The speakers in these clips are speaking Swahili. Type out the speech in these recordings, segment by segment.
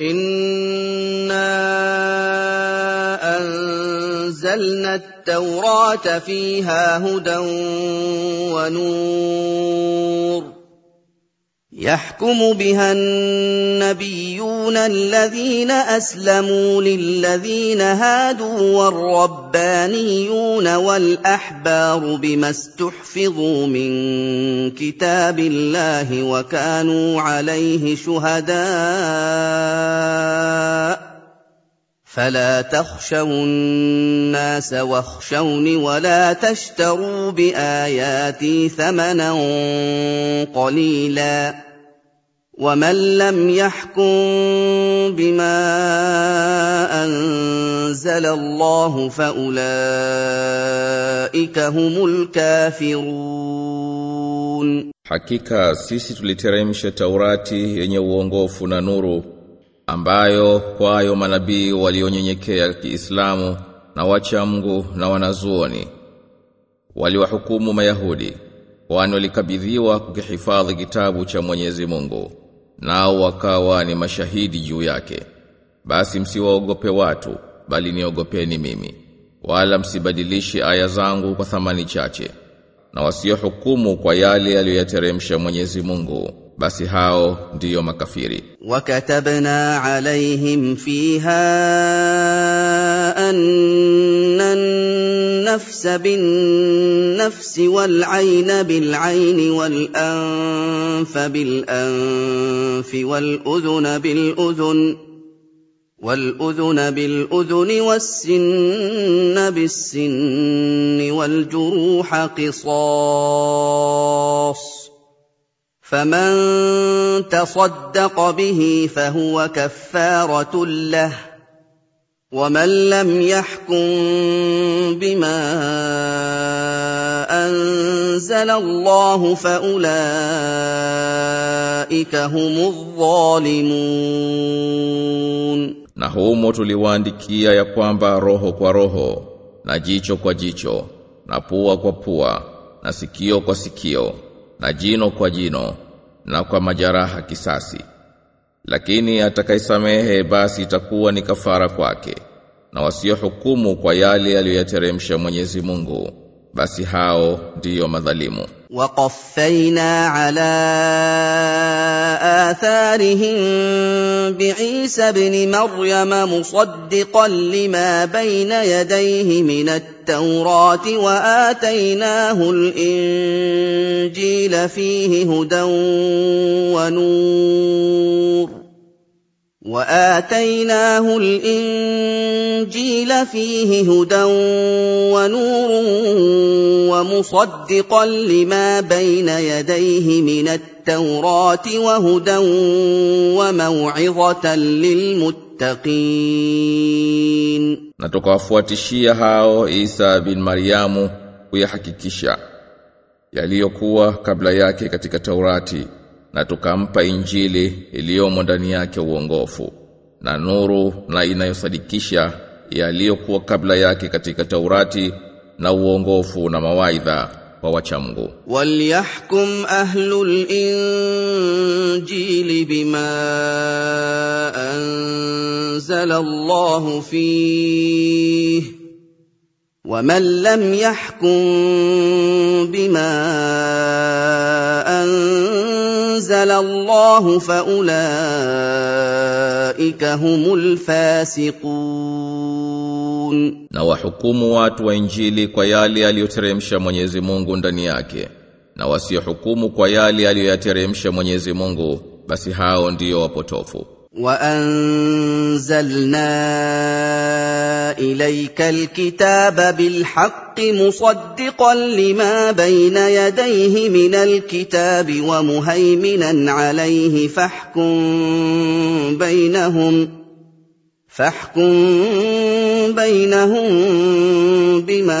إِنَّا أَنزَلْنَا التَّوْرَاةَ فِيهَا هُدًى وَنُورٌ ۚ يَحْكُمُ بِهَا النَّبِيُّونَ الَّذِينَ أَسْلَمُوا لِلَّذِينَ هَادُوا وَالرَّبَّانِيُّونَ وَالْأَحْبَارُ بِمَا اسْتُحْفِظُوا مِن كِتَابِ اللَّهِ وَكَانُوا عَلَيْهِ شُهَدَاءَ ۚ فَلَا تَخْشَوُا النَّاسَ وَاخْشَوْنِ وَلَا تَشْتَرُوا بِآيَاتِي ثَمَنًا قَلِيلًا ۚ وَمَن لَّمْ يَحْكُم بِمَا أَنزَلَ اللَّهُ فَأُولَٰئِكَ هُمُ الْكَافِرُونَ Hakika sisi tuliteremsha Taurati yenye uongofu na nuru ambayo kwayo manabii walionyenyekea Kiislamu na wacha Mungu na wanazuoni waliwahukumu Mayahudi kwani walikabidhiwa kukihifadhi kitabu cha Mwenyezi Mungu nao wakawa ni mashahidi juu yake. Basi msiwaogope watu bali niogopeni mimi wala msibadilishi aya zangu kwa thamani chache na wasiohukumu kwa yale aliyoyateremsha Mwenyezi Mungu basi hao ndiyo makafiri. وكتبنا عليهم فيها أن النفس بالنفس والعين بالعين والأنف بالأنف والأذن بالأذن والأذن بالأذن والسن بالسن والجروح قصاص فمن تصدق به فهو كفاره له ومن لم يحكم بما انزل الله فاولئك هم الظالمون na humo tuliwaandikia ya kwamba roho kwa roho na jicho kwa jicho na pua kwa pua na sikio kwa sikio na jino kwa jino na kwa majaraha kisasi. Lakini atakaisamehe basi itakuwa ni kafara kwake na wasiohukumu kwa yale aliyoyateremsha Mwenyezi Mungu basi hao ndiyo madhalimu. وقفينا على آثارهم بعيسى ابن مريم مصدقا لما بين يديه من التوراة وآتيناه الإنجيل فيه هدى ونور. وآتيناه الإنجيل فيه هدى ونور ومصدقا لما بين يديه من التوراة وهدى وموعظة للمتقين na tukawafuatishia hao Isa bin Mariamu kuyahakikisha yaliyokuwa kabla yake katika Taurati na tukampa Injili iliyomo ndani yake uongofu na nuru na inayosadikisha yaliyokuwa kabla yake katika Taurati na uongofu na mawaidha kwa wachamgu وليحكم أهل الإنجيل بما أنزل الله فيه ومن لم يحكم بما أنزل الله فأولئك هم الفاسقون na wahukumu watu wa Injili kwa yale aliyoteremsha Mwenyezi Mungu ndani yake na wasiohukumu kwa yale aliyoyateremsha Mwenyezi Mungu basi hao ndiyo wapotofu وأنزلنا إليك الكتاب بالحق مصدقا لما بين يديه من الكتاب ومهيمنا عليه فاحكم بينهم فاحكم بينهم بما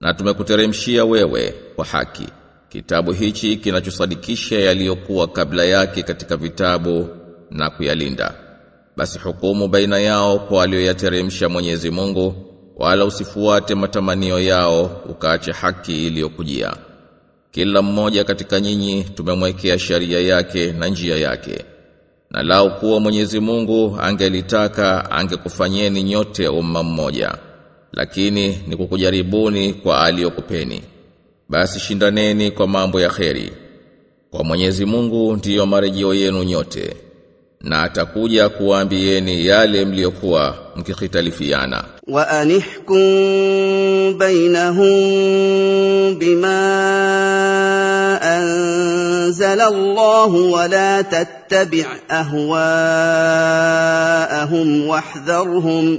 Na tumekuteremshia wewe kwa haki kitabu hichi kinachosadikisha yaliyokuwa kabla yake katika vitabu na kuyalinda. Basi hukumu baina yao kwa aliyoyateremsha Mwenyezi Mungu wala usifuate matamanio yao ukaache haki iliyokujia. Kila mmoja katika nyinyi tumemwekea sharia yake na njia yake. Na lao kuwa Mwenyezi Mungu angelitaka angekufanyeni nyote umma mmoja lakini ni kukujaribuni kwa aliyokupeni basi shindaneni kwa mambo ya kheri. Kwa Mwenyezi Mungu ndiyo marejeo yenu nyote. Na atakuja kuwaambieni yale mliokuwa mkikhitalifiana wa anihkum bainahum bima anzala Allah wa la tattabi' ahwaahum wahdharhum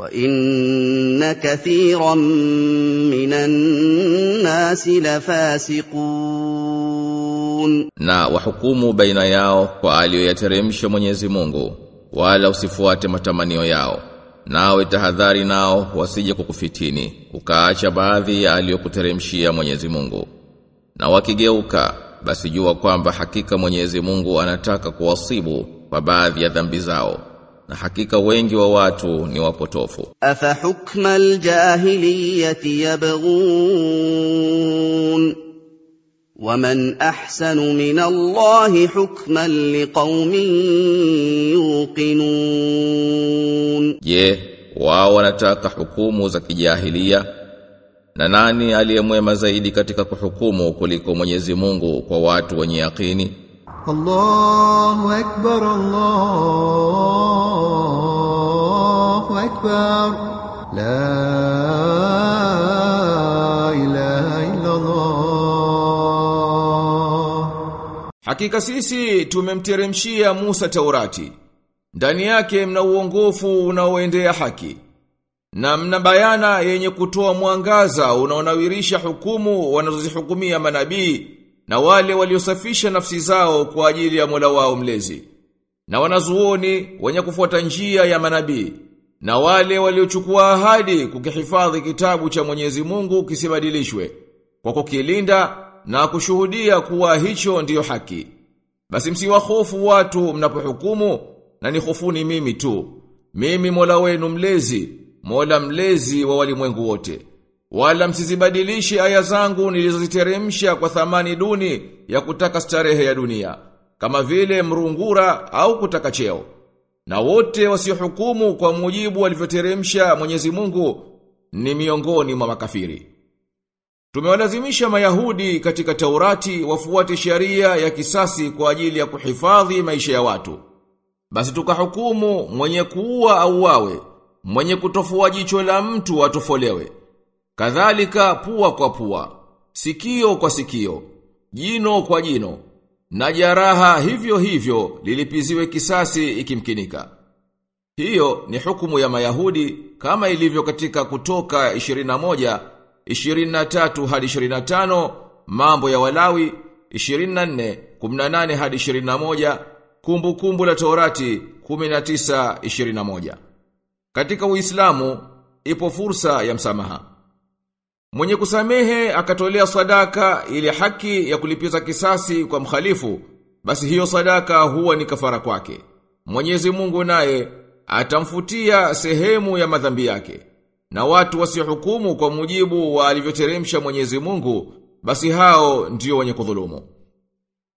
وإن كثيرا من الناس لفاسقون na wahukumu baina yao kwa aliyoyateremsha Mwenyezi Mungu wala usifuate matamanio yao nawe tahadhari nao wasije kukufitini ukaacha baadhi ya aliyokuteremshia Mwenyezi Mungu na wakigeuka basi jua kwamba hakika Mwenyezi Mungu anataka kuwasibu kwa baadhi ya dhambi zao na hakika wengi wa watu ni wapotofu. Afa hukma aljahiliyati yabghun waman ahsanu min Allahi hukman liqaumin yuqinun, je, wao wanataka hukumu za kijahilia? Na nani aliyemwema zaidi katika kuhukumu kuliko Mwenyezi Mungu kwa watu wenye yakini? الله أكبر الله أكبر لا إله إلا الله Hakika sisi tumemteremshia Musa Taurati. Ndani yake mna uongofu unaoendea haki. Na mna bayana yenye kutoa mwangaza unaonawirisha hukumu wanazozihukumia manabii na wale waliosafisha nafsi zao kwa ajili ya Mola wao mlezi. Na wanazuoni wenye kufuata njia ya manabii na wale waliochukua ahadi kukihifadhi kitabu cha Mwenyezi Mungu kisibadilishwe kwa kukilinda na kushuhudia kuwa hicho ndiyo haki. Basi msiwahofu watu mnapohukumu na nihofuni mimi tu. Mimi Mola wenu mlezi, Mola mlezi wa walimwengu wote. Wala msizibadilishi aya zangu nilizoziteremsha kwa thamani duni ya kutaka starehe ya dunia, kama vile mrungura au kutaka cheo. Na wote wasiohukumu kwa mujibu walivyoteremsha Mwenyezi Mungu ni miongoni mwa makafiri. Tumewalazimisha Mayahudi katika Taurati wafuate sheria ya kisasi kwa ajili ya kuhifadhi maisha ya watu. Basi tukahukumu mwenye kuua au wawe, mwenye kutofua jicho la mtu atofolewe. Kadhalika pua kwa pua, sikio kwa sikio, jino kwa jino, na jaraha hivyo hivyo lilipiziwe kisasi ikimkinika. Hiyo ni hukumu ya Mayahudi kama ilivyo katika kutoka 21, 23 hadi 25, mambo ya Walawi 24, 18 hadi 21, kumbukumbu kumbu la Torati 19, 21. Katika Uislamu ipo fursa ya msamaha. Mwenye kusamehe akatolea sadaka ili haki ya kulipiza kisasi kwa mkhalifu, basi hiyo sadaka huwa ni kafara kwake. Mwenyezi Mungu naye atamfutia sehemu ya madhambi yake. na watu wasihukumu kwa mujibu wa alivyoteremsha Mwenyezi Mungu, basi hao ndio wenye kudhulumu.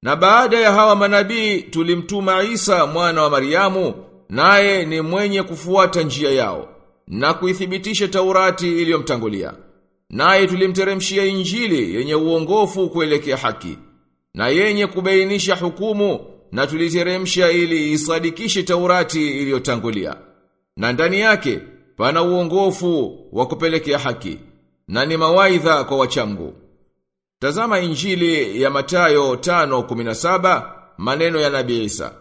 Na baada ya hawa manabii tulimtuma Isa mwana wa Mariamu, naye ni mwenye kufuata njia yao na kuithibitisha Taurati iliyomtangulia. Naye tulimteremshia Injili yenye uongofu kuelekea haki na yenye kubainisha hukumu na tuliteremsha ili isadikishe Taurati iliyotangulia. Na ndani yake pana uongofu wa kupelekea haki na ni mawaidha kwa wachamgu. Tazama Injili ya Matayo 5:17 maneno ya Nabii Isa.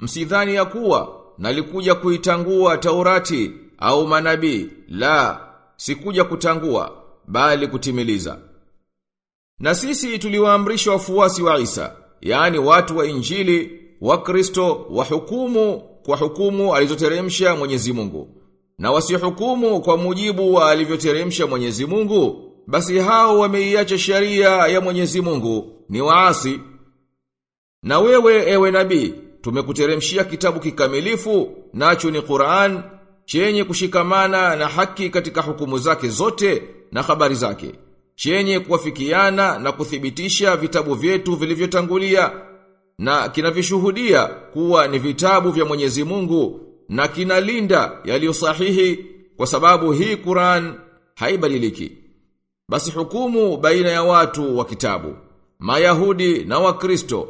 Msidhani ya kuwa nalikuja kuitangua Taurati au manabii, la, sikuja kutangua bali kutimiliza. Na sisi tuliwaamrisha wafuasi wa Isa, yani watu wa Injili, wa Kristo, wa hukumu kwa hukumu alizoteremsha Mwenyezi Mungu. Na wasihukumu kwa mujibu wa alivyoteremsha Mwenyezi Mungu, basi hao wameiacha sharia ya Mwenyezi Mungu, ni waasi. Na wewe ewe nabii, tumekuteremshia kitabu kikamilifu, nacho ni Qur'an, chenye kushikamana na haki katika hukumu zake zote na habari zake chenye kuwafikiana na kuthibitisha vitabu vyetu vilivyotangulia na kinavishuhudia kuwa ni vitabu vya Mwenyezi Mungu na kinalinda yaliyo sahihi kwa sababu hii Qur'an haibadiliki. Basi hukumu baina ya watu wa kitabu Mayahudi na Wakristo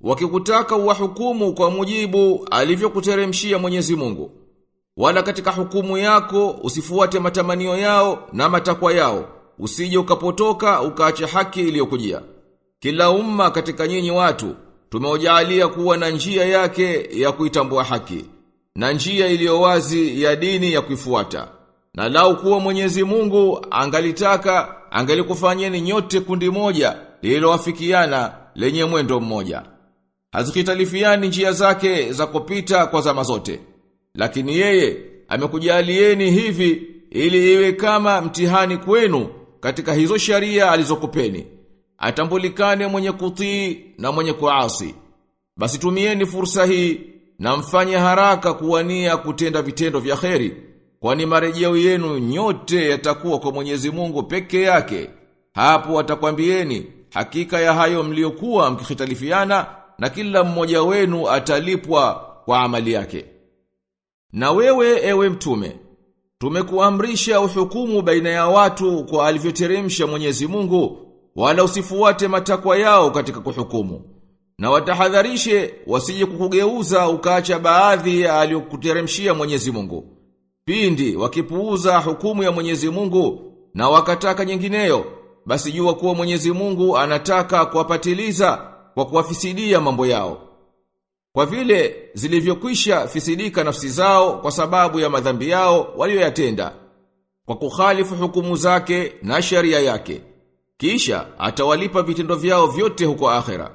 wakikutaka uwahukumu kwa mujibu alivyokuteremshia Mwenyezi Mungu wala katika hukumu yako usifuate matamanio yao na matakwa yao usije ukapotoka ukaache haki iliyokujia. Kila umma katika nyinyi watu tumewajalia kuwa na njia yake ya kuitambua haki na njia iliyo wazi ya dini ya kuifuata. Na lau kuwa Mwenyezi Mungu angalitaka angalikufanyeni nyote kundi moja lililowafikiana lenye mwendo mmoja. Hazikitalifiani njia zake za kupita kwa zama zote. Lakini yeye amekujalieni hivi ili iwe kama mtihani kwenu katika hizo sharia alizokupeni. Atambulikane mwenye kutii na mwenye kuasi. Basi tumieni fursa hii na mfanye haraka kuwania kutenda vitendo vya kheri. Kwani marejeo yenu nyote yatakuwa kwa Mwenyezi Mungu peke yake. Hapo atakwambieni hakika ya hayo mliokuwa mkihitalifiana na kila mmoja wenu atalipwa kwa amali yake. Na wewe ewe mtume, tumekuamrisha uhukumu baina ya watu kwa alivyoteremsha Mwenyezi Mungu, wala usifuate matakwa yao katika kuhukumu. Na watahadharishe wasije kukugeuza ukaacha baadhi ya aliyokuteremshia Mwenyezi Mungu. Pindi wakipuuza hukumu ya Mwenyezi Mungu na wakataka nyingineyo, basi jua kuwa Mwenyezi Mungu anataka kuwapatiliza kwa kuwafisidia mambo yao. Kwa vile zilivyokwisha fisidika nafsi zao kwa sababu ya madhambi yao walioyatenda kwa kukhalifu hukumu zake na sharia yake. Kisha atawalipa vitendo vyao vyote huko akhera.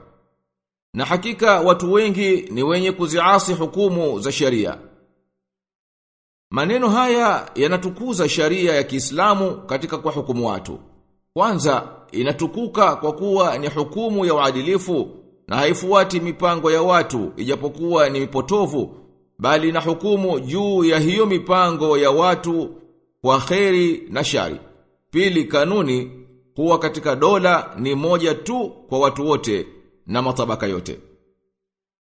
Na hakika watu wengi ni wenye kuziasi hukumu za sharia. Maneno haya yanatukuza sharia ya Kiislamu katika kwa hukumu watu. Kwanza inatukuka kwa kuwa ni hukumu ya uadilifu na haifuati mipango ya watu ijapokuwa ni mipotovu bali na hukumu juu ya hiyo mipango ya watu kwa kheri na shari. Pili kanuni huwa katika dola ni moja tu kwa watu wote na matabaka yote.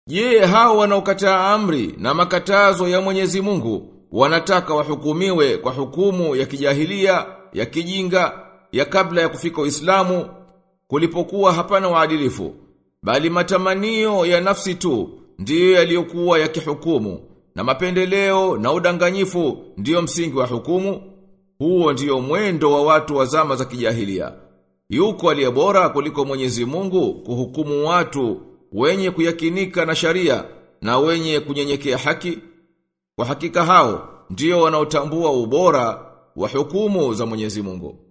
Je, hao wanaokataa amri na makatazo ya Mwenyezi Mungu wanataka wahukumiwe kwa hukumu ya kijahilia, ya kijinga, ya kabla ya kufika Uislamu kulipokuwa hapana uadilifu bali matamanio ya nafsi tu ndiyo yaliyokuwa yakihukumu na mapendeleo na udanganyifu ndiyo msingi wa hukumu. Huo ndiyo mwendo wa watu wa zama za kijahilia. Yuko aliye bora kuliko Mwenyezi Mungu kuhukumu watu wenye kuyakinika na sharia na wenye kunyenyekea haki. Kwa hakika hao ndiyo wanaotambua ubora wa hukumu za Mwenyezi Mungu